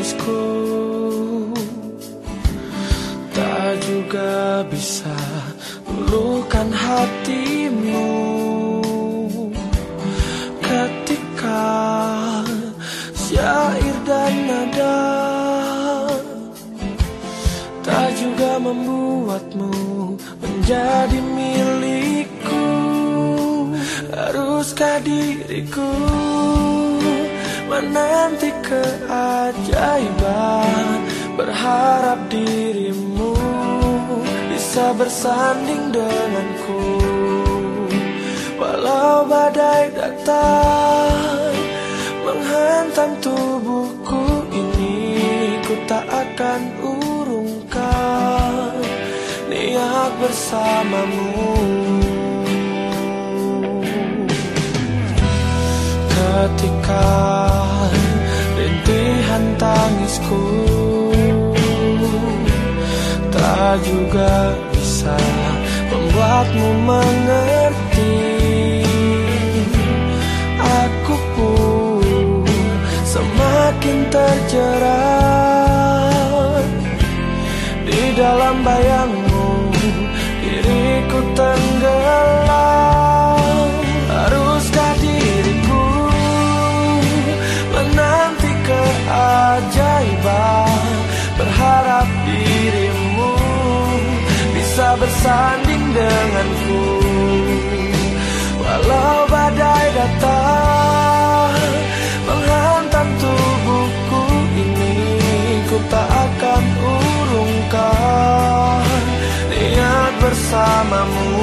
tangisku Tak juga bisa luluhkan hatimu. Ketika syair dan nada Tak juga membuatmu menjadi milikku. Haruskah diriku menanti keajaiban. Berharap dirimu bisa bersanding denganku. Walau badai datang menghantam tubuhku ini Ku tak akan urungkan niat bersamamu. Ketika tangisku Tak juga bisa membuatmu mengerti. Aku pun semakin terjerat Di dalam bayangmu. Diriku tenggelam Berharap dirimu bisa bersanding denganku. Walau badai datang menghantam tubuhku ini Ku tak akan urungkan niat bersamamu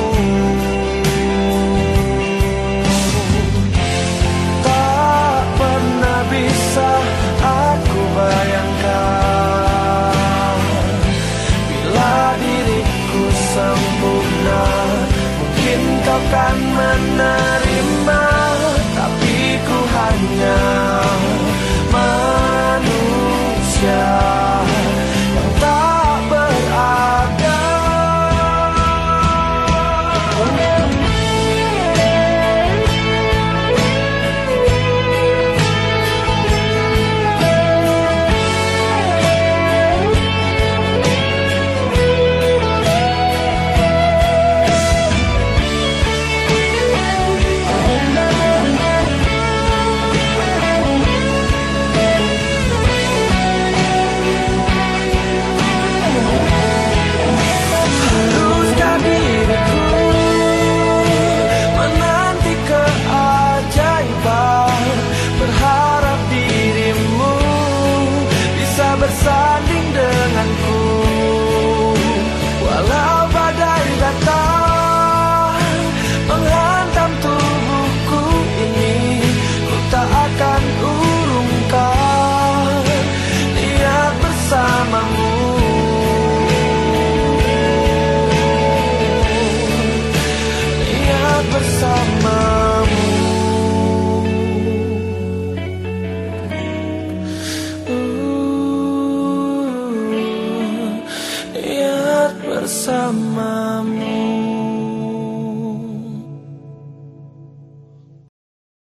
bersamamu